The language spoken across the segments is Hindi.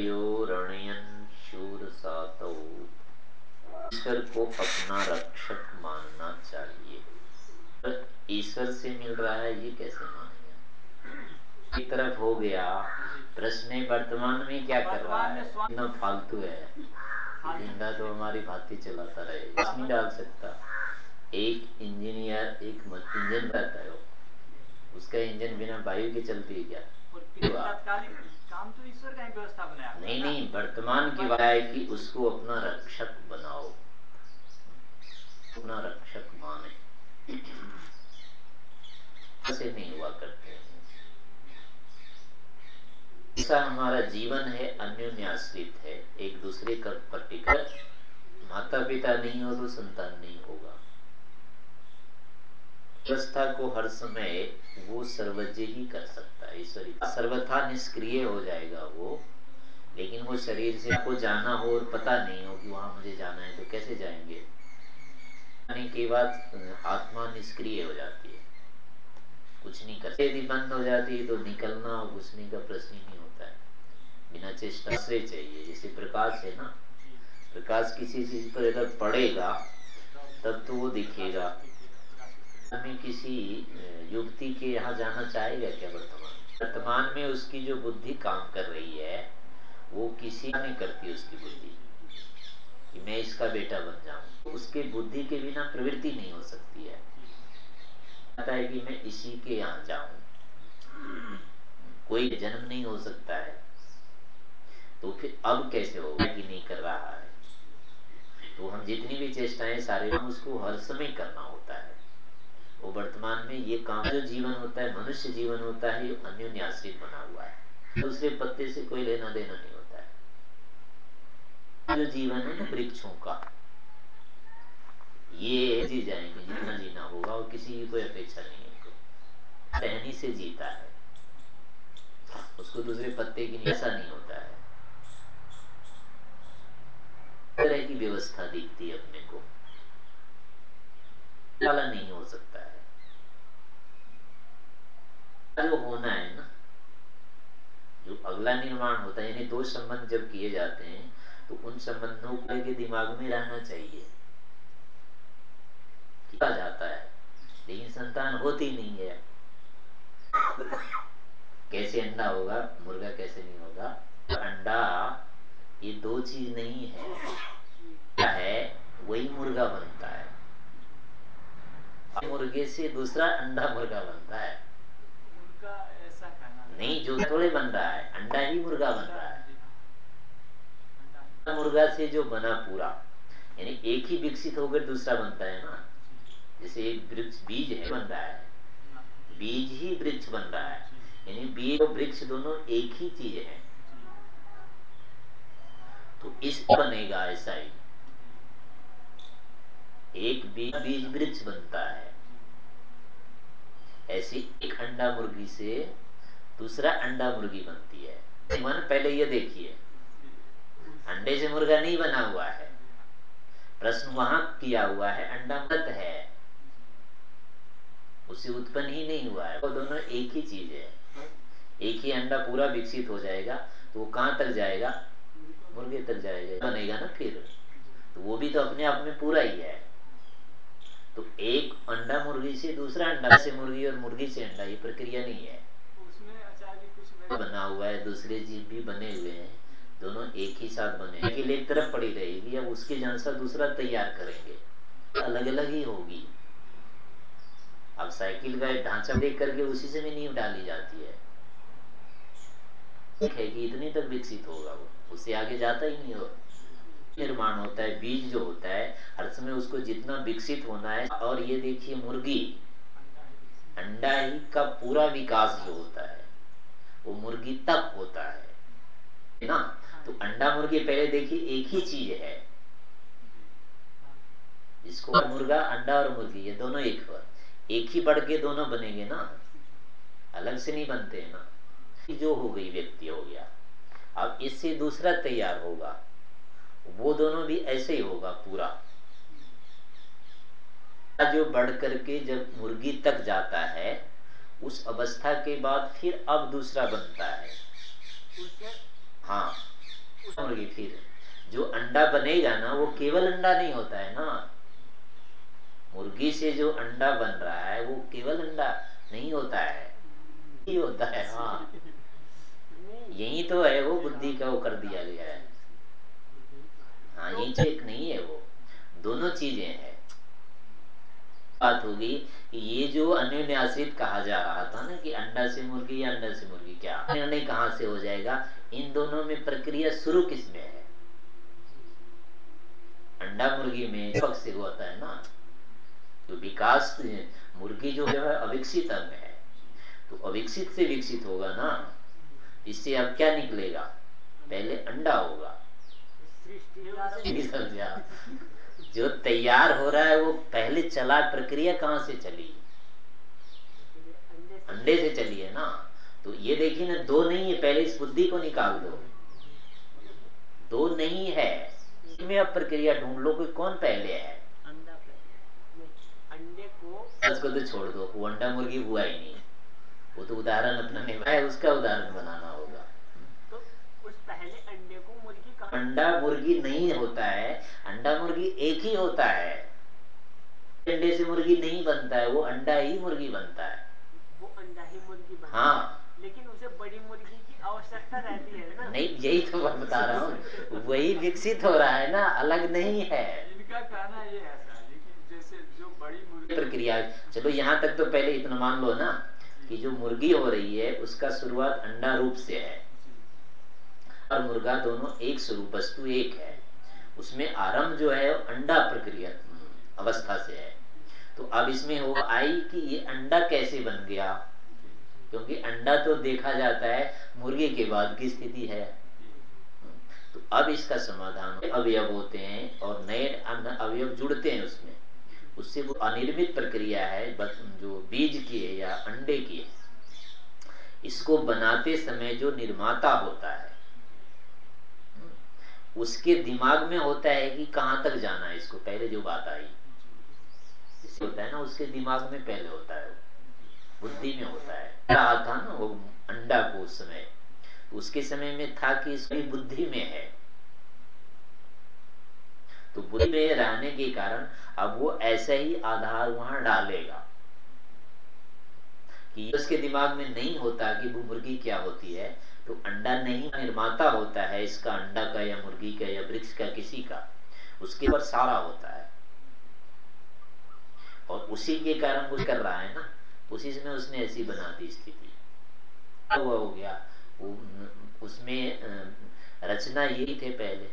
शूर सातौ ईश्वर को अपना रक्षक मानना चाहिए। ईश्वर से मिल रहा है ये कैसे मानेंगे? एक तरफ़ हो गया प्रश्न वर्तमान में क्या कर रहा है? इतना फालतू है। ज़िंदा तो हमारी भांति चलाता रहे नहीं डाल सकता। एक इंजीनियर एक इंजन रहता है उसका इंजन बिना वायु के चलती है क्या? तो नहीं नहीं वर्तमान की है कि उसको अपना रक्षक बनाओ। अपना रक्षक माने। ऐसे नहीं हुआ करते हैं। ऐसा हमारा जीवन है अन्योन्याश्रित है। एक दूसरे का पर्टिकुलर माता पिता नहीं हो तो संतान नहीं होगा। व्यवस्था को हर समय वो सर्वज्ञ ही कर सकता है, ईश्वरी। सर्वथा निष्क्रिय हो जाएगा वो, लेकिन वो शरीर से आपको जाना हो और पता नहीं हो कि वहाँ मुझे जाना है तो कैसे जाएँगे? जाने के बाद आत्मा निष्क्रिय हो जाती है। कुछ नहीं कर यदि बंद हो जाती है तो निकलना और घुसने का प्रश्न ही नहीं होता है। बिना चेष्टा से चाहिए, जैसे प्रकाश है ना। प्रकाश किसी चीज़ पर अगर पड़ेगा, तब तो वो दिखेगा। में किसी युवती के यहाँ जाना चाहेगा क्या वर्तमान? वर्तमान में उसकी जो बुद्धि काम कर रही है, वो किसी नहीं करती उसकी बुद्धि। कि मैं इसका बेटा बन जाऊँ। उसके बुद्धि के बिना प्रवृत्ति नहीं हो सकती है। कहता है कि मैं इसी के यहाँ जाऊँ। कोई जन्म नहीं हो सकता है। तो फिर अब कैसे होगा कि नहीं कर रहा है? तो हम जितनी भी चेष्टाएँ सारे हम उसको हर समय करना होता है। वो वर्तमान में ये काम जो जीवन होता है मनुष्य जीवन होता है अन्योन्याश्रित बना हुआ है। दूसरे पत्ते से कोई लेना देना नहीं होता है। जो जीवन है ना वृक्षों का ये जी जाएँगे जितना जीना होगा और किसी की कोई अपेक्षा नहीं है टहनी से जीता है। उसको दूसरे पत्ते की ऐसा नहीं होता है। तरह की व्यवस्था दिखती है अपने को। वाला नहीं हो सकता। जो होना है ना जो अगला निर्माण होता है, यानी दो संबंध जब किए जाते हैं तो उन संबंधों के दिमाग में रहना चाहिए। किया जाता है, लेकिन संतान होती नहीं है। कैसे अंडा होगा, मुर्गा कैसे नहीं होगा? अंडा, ये दो चीज़ नहीं है। क्या है? वही मुर्गा बनता है। मुर्गे से दूसरा अंडा मुर्गा बनता है। नहीं जो थोड़े बन रहा है अंडा ही मुर्गा बन रहा है मुर्गा से जो बना पूरा यानी एक ही विकसित होकर दूसरा बनता है ना जैसे वृक्ष बीज है बन रहा है बीज ही वृक्ष बन रहा है यानी बीज और वृक्ष दोनों एक ही चीज़ है तो इस बनेगा ऐसा ही एक बीज बीज वृक्ष बनता है ऐसे एक अंडा मुर्गी से दूसरा अंडा मुर्गी बनती है। मन पहले ये देखिए। अंडे से मुर्गा नहीं बना हुआ है। प्रश्न वहाँ किया हुआ है, अंडा मत है। उसे उत्पन्न ही नहीं हुआ है। वो दोनों एक ही चीज़ है। एक ही अंडा पूरा विकसित हो जाएगा तो वो कहाँ तक जाएगा? मुर्गे तक जाएगा। बनेगा ना फिर। तो वो भी तो अपने आप में पूरा ही है। तो एक अंडा मुर्गी से दूसरा अंडा से मुर्गी और मुर्गी से अंडा, ये प्रक्रिया नहीं है। बना हुआ है, दूसरे जीव भी बने हुए हैं, दोनों एक ही साथ बने साइकिल एक तरफ़ पड़ी रहेगी, अब उसके जैसा दूसरा तैयार करेंगे। अलग अलग ही होगी। अब साइकिल का ढांचा देख करके उसी से भी नींव डाली जाती है। है कि इतनी तक विकसित होगा वो। उससे आगे जाता ही नहीं हो। निर्माण होता है, बीज जो होता है, हर समय उसको जितना विकसित होना है, और ये देखिए मुर्गी। अंडा ही का पूरा विकास जो होता है। वो मुर्गी तक होता है। ना? तो अंडा मुर्गी पहले देखिए एक ही चीज़ है। इसको मुर्गा अंडा और मुर्गी ये दोनों एक एक ही बढ़ के दोनों बनेंगे ना। अलग से नहीं बनते हैं ना। जो हो गई व्यक्ति हो गया। अब इससे दूसरा तैयार होगा। वो दोनों भी ऐसे ही होगा पूरा। जो बढ़ करके जब मुर्गी तक जाता है उस अवस्था के बाद फिर अब दूसरा बनता है। हाँ। मुर्गी फिर। जो अंडा बनेगा ना, वो केवल अंडा नहीं होता है ना। मुर्गी से जो अंडा बन रहा है, वो केवल अंडा नहीं होता है। ही होता है हाँ। यही तो है, वो बुद्धि का वो कर दिया गया है। हाँ यही तो एक नहीं है वो। दोनों चीज़ें हैं। बात होगी कि ये जो अन्योन्याश्रित कहा जा रहा था ना कि अंडा से मुर्गी या अंडा से मुर्गी क्या निर्णय कहाँ से हो जाएगा? इन दोनों में प्रक्रिया शुरू किसमें है? अंडा मुर्गी में पक्ष से होता है ना। तो विकास मुर्गी जो है अविकसित अंग है। तो अविकसित से विकसित होगा ना। इससे अब क्या निकलेगा? पहले अंडा होगा। जो तैयार हो रहा है वो पहले चला प्रक्रिया कहाँ से चली? अंडे से चली है ना? तो ये देखिए ना दो नहीं है पहले इस बुद्धि को निकाल दो। दो नहीं है। में अब प्रक्रिया ढूंढ लो कि कौन पहले है। अंडे को उसको तो छोड़ दो। वो अंडा मुर्गी हुआ ही नहीं। वो तो उदाहरण अपना नहीं उसका उदाहरण बनाना होगा। तो उस पहले अंडे अंडा मुर्गी नहीं होता है अंडा मुर्गी एक ही होता है। अंडे से मुर्गी नहीं बनता है वो अंडा ही मुर्गी बनता है। वो अंडा ही मुर्गी बनता हाँ। लेकिन उसे बड़ी मुर्गी की आवश्यकता रहती है ना। नहीं यही तो मैं बता रहा हूँ वही विकसित हो रहा है ना अलग नहीं है। इनका कहना ये है जैसे जो बड़ी मुर्गी प्रक्रिया चलो यहाँ तक तो पहले इतना मान लो ना कि जो मुर्गी हो रही है उसका शुरुआत अंडा रूप से है। और मुर्गा दोनों एक स्वरूप वस्तु एक है। उसमें आरंभ जो है अंडा प्रक्रिया अवस्था से है। तो अब इसमें हो आई कि ये अंडा कैसे बन गया? क्योंकि अंडा तो देखा जाता है मुर्गे के बाद की स्थिति है। तो अब इसका समाधान अवयव होते हैं और नए अवयव जुड़ते हैं उसमें। उससे वो अनिर्मित प्रक्रिया है जो बीज की है या अंडे की है। इसको बनाते समय जो निर्माता होता है उसके दिमाग में होता है कि कहाँ तक जाना है इसको, पहले जो बात आई। होता है ना, उसके दिमाग में पहले होता है, बुद्धि में होता है। रहा था ना वो अंडा को उस समय उसके समय में था कि इसकी बुद्धि में है। तो बुद्धि में रहने के कारण अब वो ऐसा ही आधार वहाँ डालेगा कि उसके दिमाग में नहीं होता कि वो मुर्गी क्या होती है। तो अंडा नहीं निर्माता होता है इसका अंडा का या मुर्गी का या वृक्ष का, किसी का, उसके ऊपर सारा होता है। और उसी के कारण कुछ कर रहा है ना, उसी में उसने ऐसी बना दी स्थिति। हुआ हो गया। उसमें रचना यही थे पहले।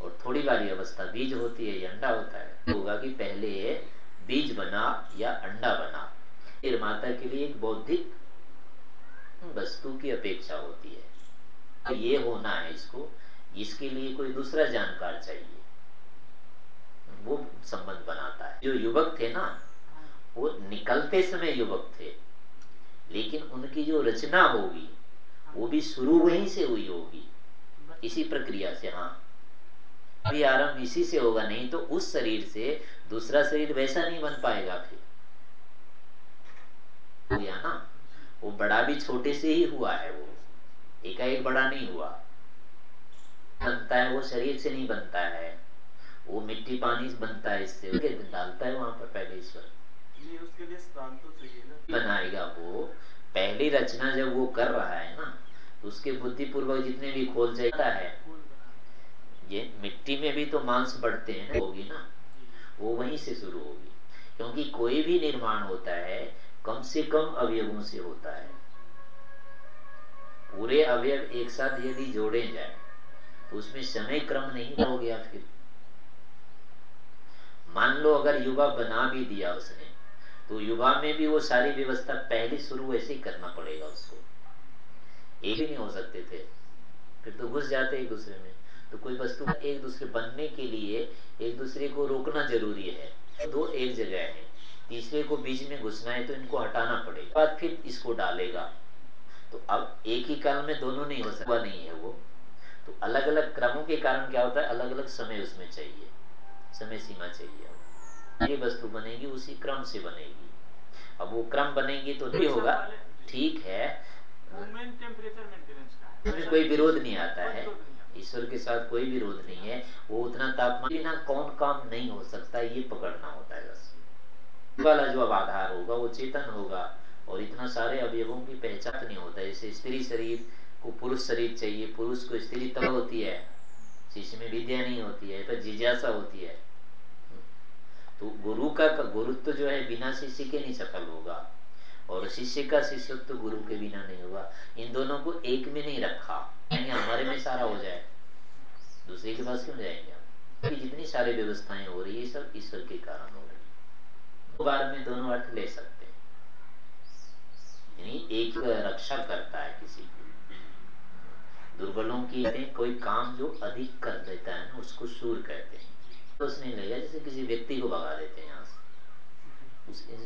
और थोड़ी बारी अवस्था, बीज होती है या अंडा होता है होगा कि पहले बीज बना या अंडा बना। निर्माता के लिए एक बौद्धिक वस्तु की अपेक्षा होती है। तो ये होना है इसको इसके लिए कोई दूसरा जानकार चाहिए। वो संबंध बनाता है। जो युवक थे ना वो निकलते समय युवक थे। लेकिन उनकी जो रचना होगी वो भी शुरू वहीं से हुई होगी। इसी प्रक्रिया से हाँ। अभी आरंभ इसी से होगा नहीं तो उस शरीर से दूसरा शरीर वैसा नहीं बन पाएगा फिर। या ना? वो बड़ा भी छोटे से ही हुआ है वो। एकाएक बड़ा नहीं हुआ। बनता है वो शरीर से नहीं बनता है। वो मिट्टी पानी से बनता है इससे। डालता है वहाँ पर पहले ईश्वर। उसके लिए स्थान तो चाहिए ना। बनाएगा वो। पहली रचना जब वो कर रहा है ना तो उसके बुद्धिपूर्वक जितने भी खोल जाता है ये मिट्टी में भी तो मांस बढ़ते हैं ना होगी ना। वो वहीं से शुरू होगी। क्योंकि कोई भी निर्माण होता है कम से कम अवयवों से होता है। पूरे अवयव एक साथ यदि जोड़े जाए तो उसमें समय क्रम नहीं हो गया फिर। मान लो अगर युवा बना भी दिया उसने तो युवा में भी वो सारी व्यवस्था पहले शुरू ऐसे ही करना पड़ेगा उसको। एक ही नहीं हो सकते थे। फिर तो घुस जाते एक दूसरे में। तो कोई वस्तु एक दूसरे बनने के लिए एक दूसरे को रोकना ज़रूरी है। दो एक जगह है। तीसरे को बीच में घुसना है तो इनको हटाना पड़ेगा। बाद फिर इसको डालेगा। तो अब एक ही काल में दोनों नहीं हो सकता नहीं है वो। तो अलग अलग क्रमों के कारण क्या होता है? अलग अलग समय उसमें चाहिए। समय सीमा चाहिए ये वस्तु बनेगी उसी क्रम से बनेगी। अब वो क्रम बनेगी तो नहीं होगा। ठीक है। कोई विरोध नहीं आता है। ईश्वर के साथ कोई विरोध नहीं है। वो उतना तापमान बिना कौन काम नहीं हो सकता ये पकड़ना होता है बस। वाला जो अब आधार होगा, वो चेतन होगा और इतना सारे अवयवों की पहचान नहीं होता। जैसे स्त्री शरीर को पुरुष शरीर चाहिए। पुरुष को स्त्री तब होती है, शिष्य में विद्या नहीं होती है, पर जिज्ञासा होती है। तो गुरु का गुरुत्व तो जो है, बिना शिष्य के नहीं सफल होगा। और शिष्य का शिष्यत्व तो गुरु के बिना नहीं होगा। इन दोनों को एक में नहीं रखा। यानी हमारे में सारा हो जाए। दूसरे के पास क्यों जाएँगे हम? जितनी सारी व्यवस्थाएँ हो रही है सब ईश्वर के कारण हो रही है। बार में दोनों अर्थ ले सकते यानी एक रक्षा करता है किसी की। दुर्बलों की कोई काम जो अधिक कर देता है ना, उसको सूर कहते हैं। तो उसने लिया, जैसे किसी व्यक्ति को भगा देते हैं यहाँ से।